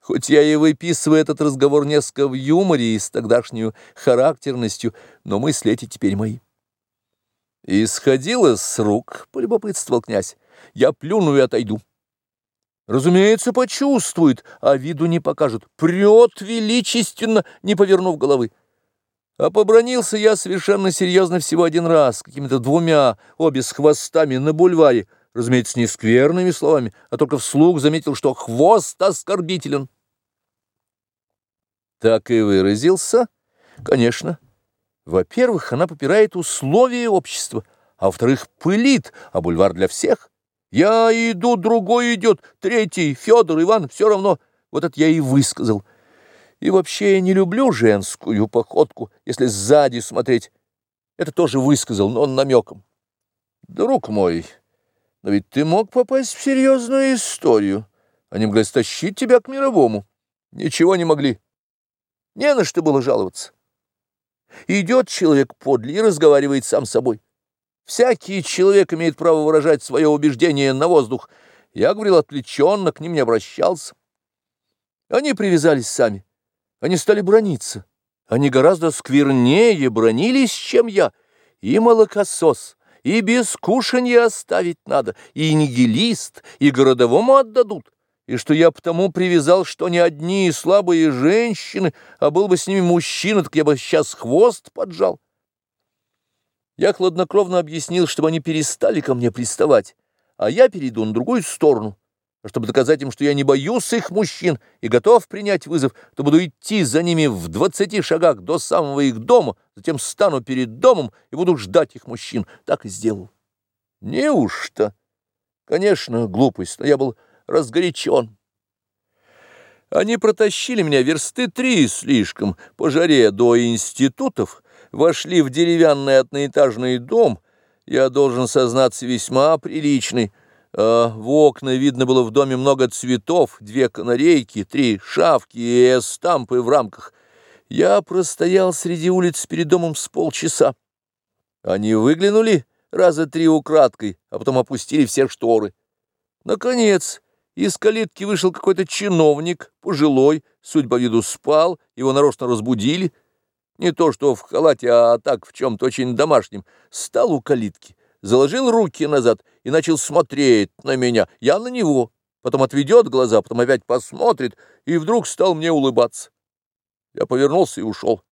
Хоть я и выписываю этот разговор несколько в юморе и с тогдашней характерностью, но мысли эти теперь мои. И сходила с рук, полюбопытствовал князь. Я плюну и отойду. Разумеется, почувствует, а виду не покажет. Прет величественно, не повернув головы. А побронился я совершенно серьезно всего один раз, какими-то двумя, обе с хвостами на бульваре, разумеется, не скверными словами, а только вслух заметил, что хвост оскорбителен. Так и выразился, конечно. Во-первых, она попирает условия общества, а во-вторых, пылит, а бульвар для всех. Я иду, другой идет, третий, Федор, Иван, все равно. Вот это я и высказал. И вообще я не люблю женскую походку, если сзади смотреть. Это тоже высказал, но он намеком. Друг мой, но ведь ты мог попасть в серьезную историю. Они могли стащить тебя к мировому. Ничего не могли. Не на что было жаловаться. Идет человек подле и разговаривает сам с собой. Всякий человек имеет право выражать свое убеждение на воздух. Я говорил отвлеченно, к ним не обращался. Они привязались сами. Они стали брониться. Они гораздо сквернее бронились, чем я. И молокосос, и без кушанья оставить надо, и нигилист, и городовому отдадут и что я потому привязал, что не одни слабые женщины, а был бы с ними мужчина, так я бы сейчас хвост поджал. Я хладнокровно объяснил, чтобы они перестали ко мне приставать, а я перейду на другую сторону, чтобы доказать им, что я не боюсь их мужчин и готов принять вызов, то буду идти за ними в двадцати шагах до самого их дома, затем стану перед домом и буду ждать их мужчин. Так и сделал. Неужто? Конечно, глупость, но я был разгорячен. Они протащили меня версты три слишком по жаре до институтов, вошли в деревянный одноэтажный дом, я должен сознаться весьма приличный, а в окна видно было в доме много цветов, две канарейки, три шавки и эстампы в рамках. Я простоял среди улиц перед домом с полчаса. Они выглянули раза три украдкой, а потом опустили все шторы. Наконец... Из калитки вышел какой-то чиновник, пожилой, судя по виду спал, его нарочно разбудили. Не то что в халате, а так в чем-то очень домашнем. Стал у калитки, заложил руки назад и начал смотреть на меня. Я на него. Потом отведет глаза, потом опять посмотрит, и вдруг стал мне улыбаться. Я повернулся и ушел.